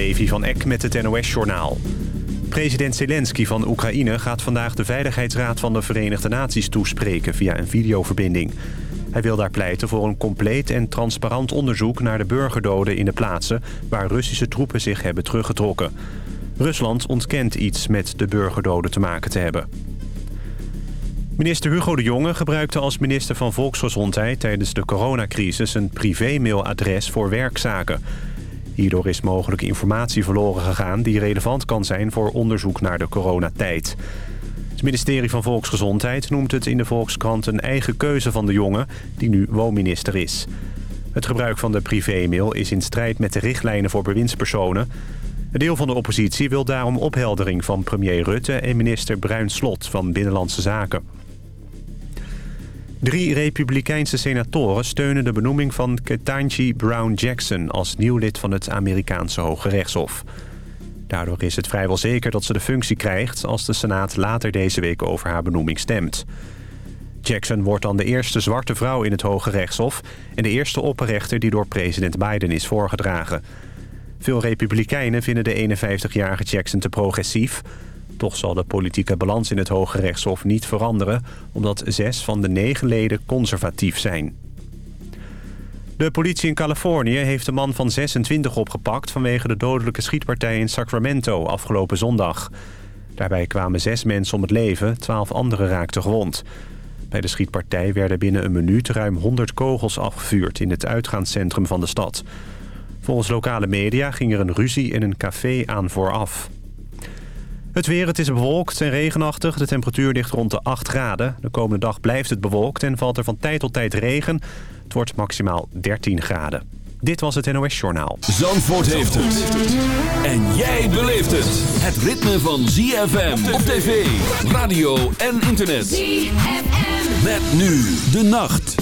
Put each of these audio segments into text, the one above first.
Levi van Eck met het NOS-journaal. President Zelensky van Oekraïne gaat vandaag de Veiligheidsraad van de Verenigde Naties toespreken via een videoverbinding. Hij wil daar pleiten voor een compleet en transparant onderzoek naar de burgerdoden in de plaatsen waar Russische troepen zich hebben teruggetrokken. Rusland ontkent iets met de burgerdoden te maken te hebben. Minister Hugo de Jonge gebruikte als minister van Volksgezondheid... tijdens de coronacrisis een privé-mailadres voor werkzaken. Hierdoor is mogelijk informatie verloren gegaan... die relevant kan zijn voor onderzoek naar de coronatijd. Het ministerie van Volksgezondheid noemt het in de Volkskrant... een eigen keuze van de Jonge, die nu woonminister is. Het gebruik van de privé-mail is in strijd met de richtlijnen voor bewindspersonen... Een deel van de oppositie wil daarom opheldering van premier Rutte en minister Bruin Slot van Binnenlandse Zaken. Drie republikeinse senatoren steunen de benoeming van Ketanji Brown Jackson... als nieuw lid van het Amerikaanse Hoge Rechtshof. Daardoor is het vrijwel zeker dat ze de functie krijgt... als de Senaat later deze week over haar benoeming stemt. Jackson wordt dan de eerste zwarte vrouw in het Hoge Rechtshof... en de eerste opperrechter die door president Biden is voorgedragen. Veel republikeinen vinden de 51-jarige Jackson te progressief... Toch zal de politieke balans in het Hoge Rechtshof niet veranderen... omdat zes van de negen leden conservatief zijn. De politie in Californië heeft een man van 26 opgepakt... vanwege de dodelijke schietpartij in Sacramento afgelopen zondag. Daarbij kwamen zes mensen om het leven, twaalf anderen raakten gewond. Bij de schietpartij werden binnen een minuut ruim 100 kogels afgevuurd... in het uitgaanscentrum van de stad. Volgens lokale media ging er een ruzie in een café aan vooraf. Het weer, het is bewolkt en regenachtig. De temperatuur ligt rond de 8 graden. De komende dag blijft het bewolkt en valt er van tijd tot tijd regen. Het wordt maximaal 13 graden. Dit was het NOS Journaal. Zandvoort heeft het. En jij beleeft het. Het ritme van ZFM op tv, radio en internet. ZFM. Met nu de nacht.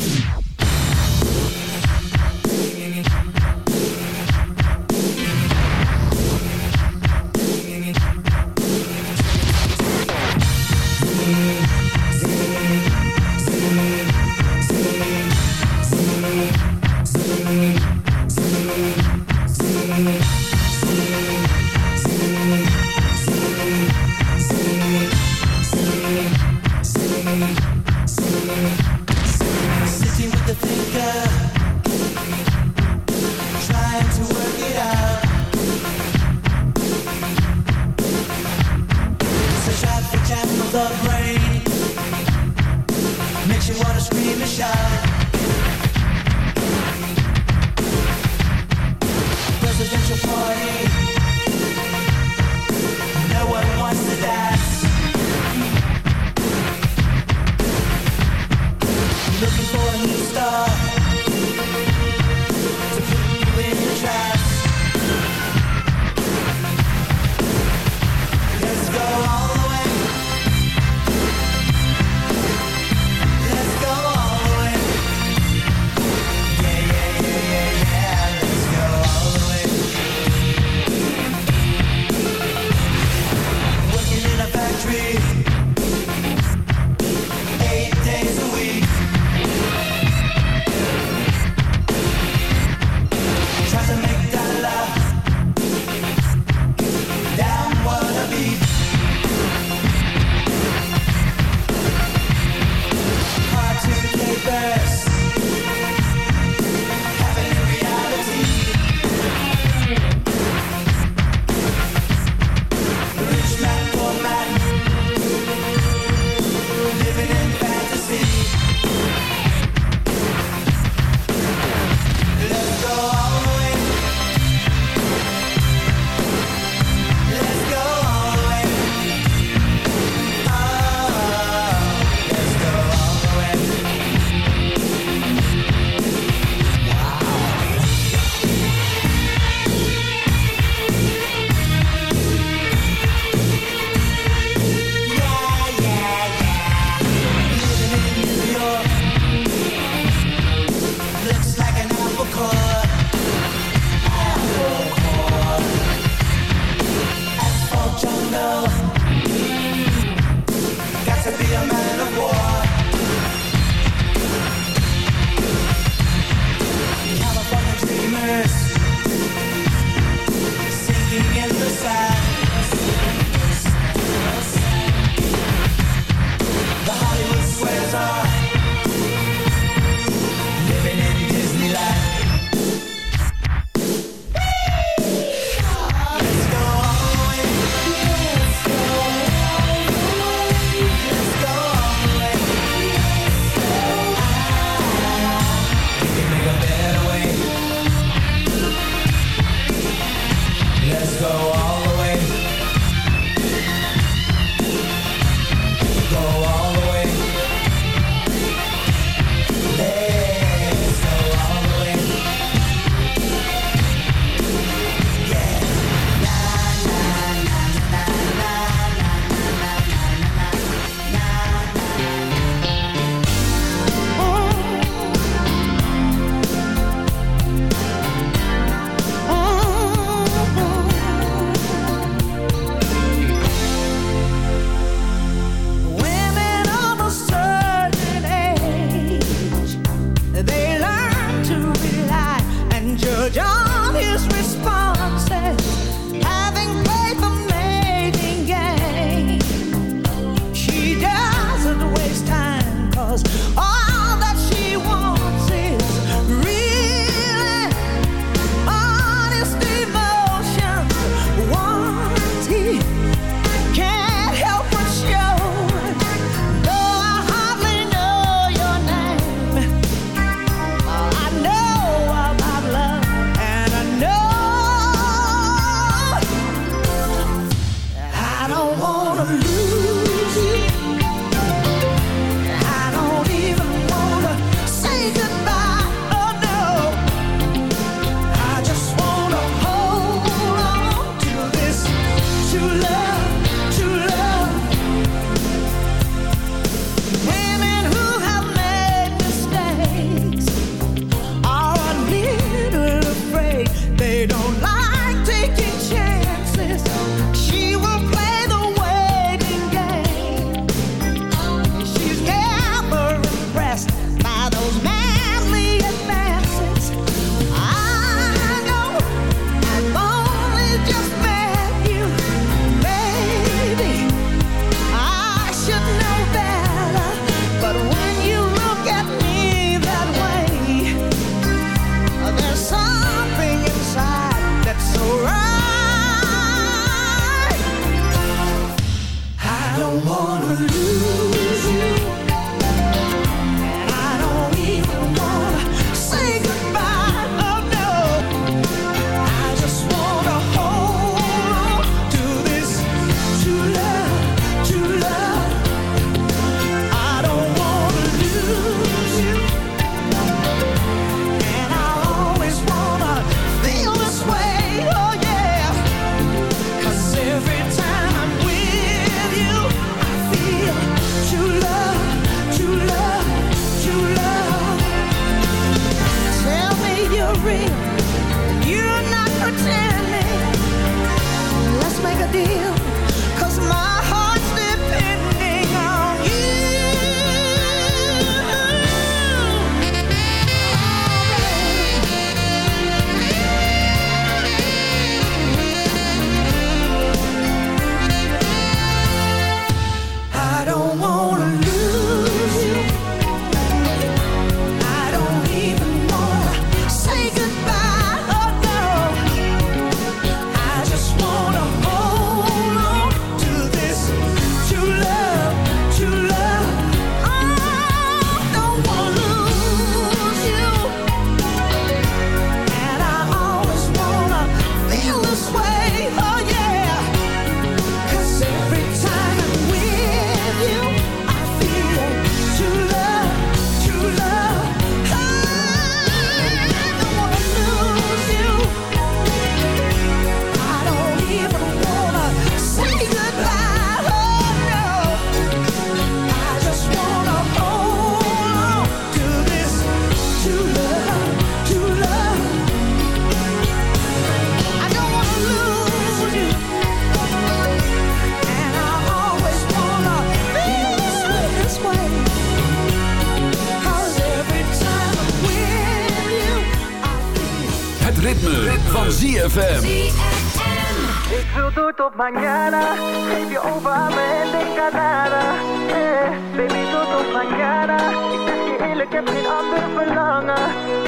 Mañana, si Dios oh, va a bendiga nada. Eh, baby, tot mañana. Ik zeg je eerlijk, heb geen.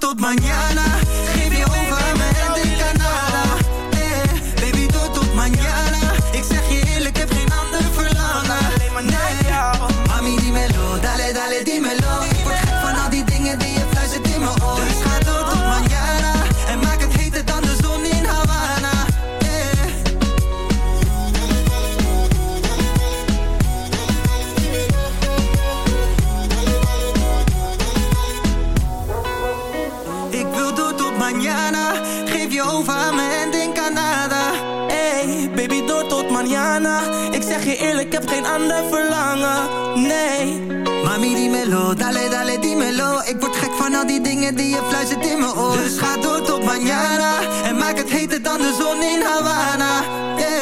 ander verlangen, nee. Mami, die melo, dale, dale, die melo Ik word gek van al die dingen die je fluistert in mijn oor. Dus ga door tot mañana En maak het heter dan de zon in Havana, yeah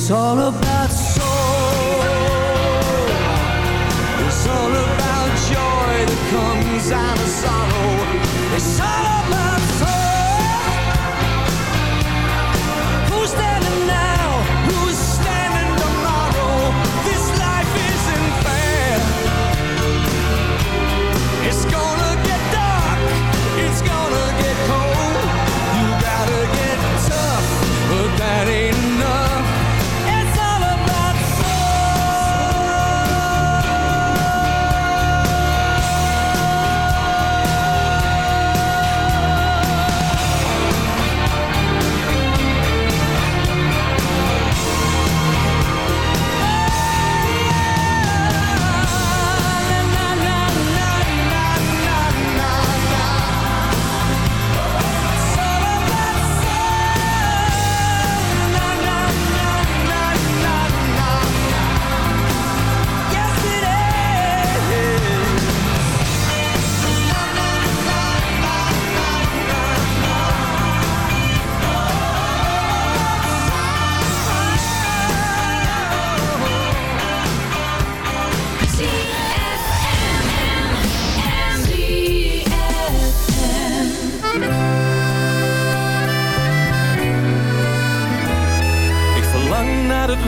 It's all about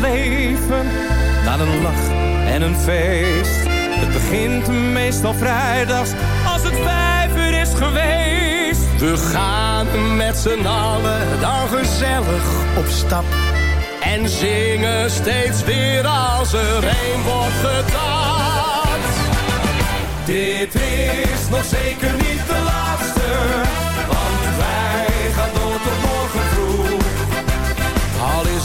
leven, naar een lach en een feest. Het begint meestal vrijdags als het vijf uur is geweest. We gaan met z'n allen dan gezellig op stap. En zingen steeds weer als er een wordt getapt. Dit is nog zeker niet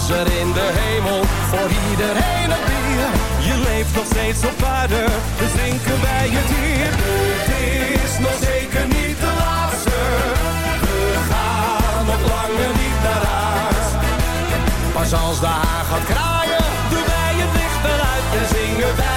In de hemel voor iedereen een bier. Je leeft nog steeds op aarde, dus drinken wij het hier. Dit is nog zeker niet de laatste. We gaan nog langer niet naar huis. Pas als de haan gaat kraaien, doen wij het licht eruit en zingen wij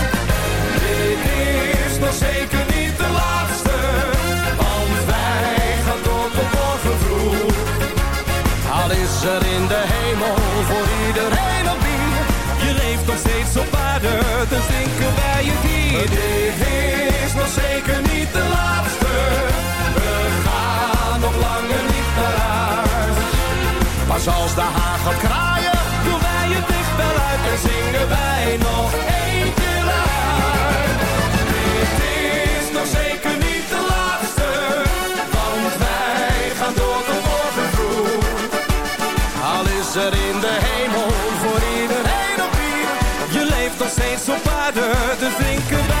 Is nog zeker niet de laatste, want wij gaan door tot overvroeg. Al is er in de hemel voor iedereen op bier, je leeft nog steeds op aarde. dan drinken wij je dier. Dit is nog zeker niet de laatste, we gaan nog langer niet klaar. Maar zoals de hagel kraait, verder te drinken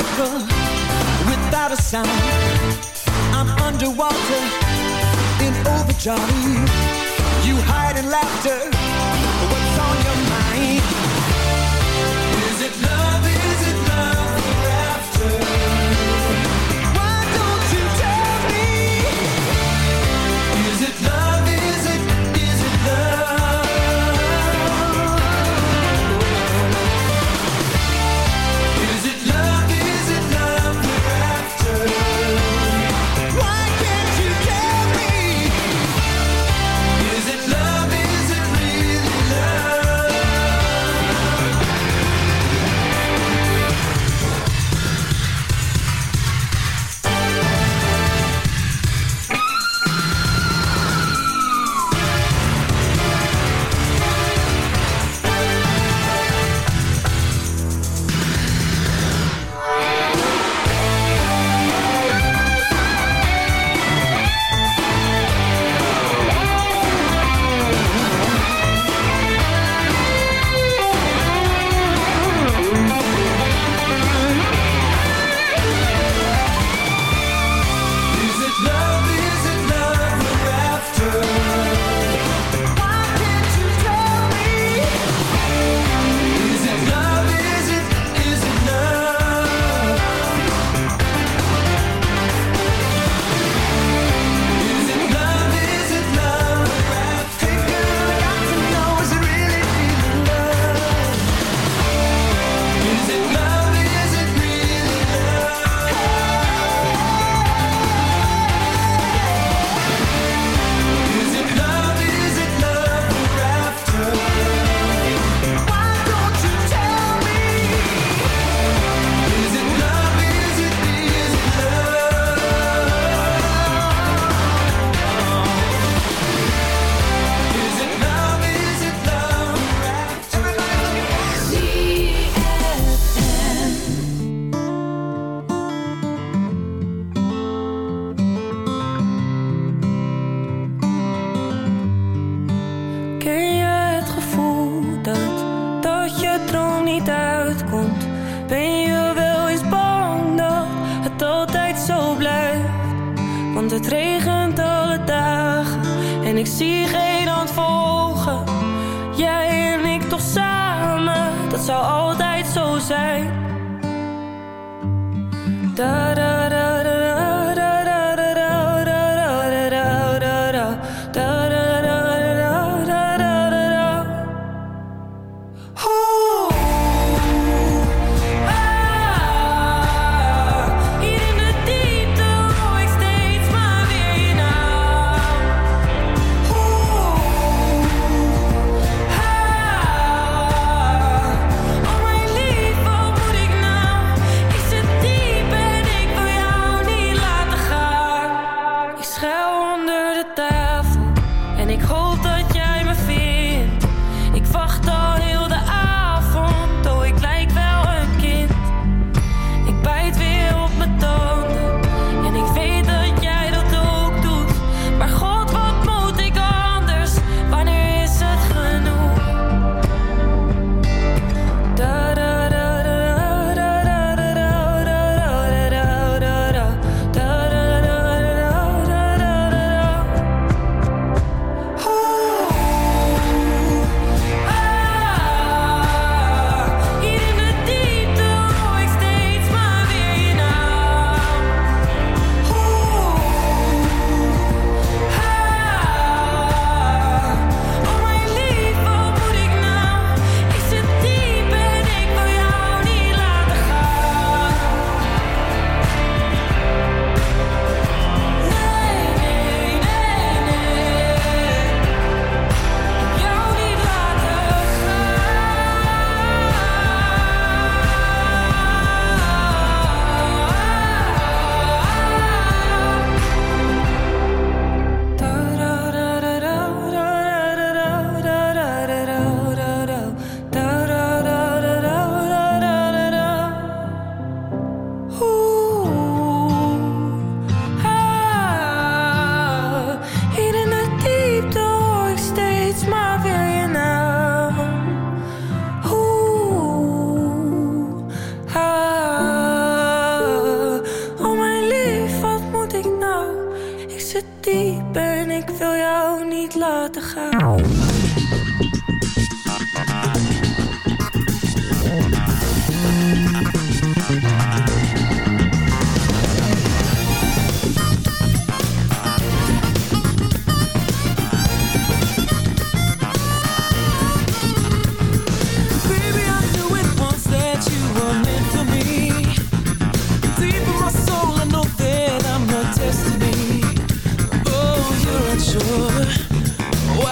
circle without a sound. I'm underwater in overdrive. You hide in laughter. What's on your mind? Is it love?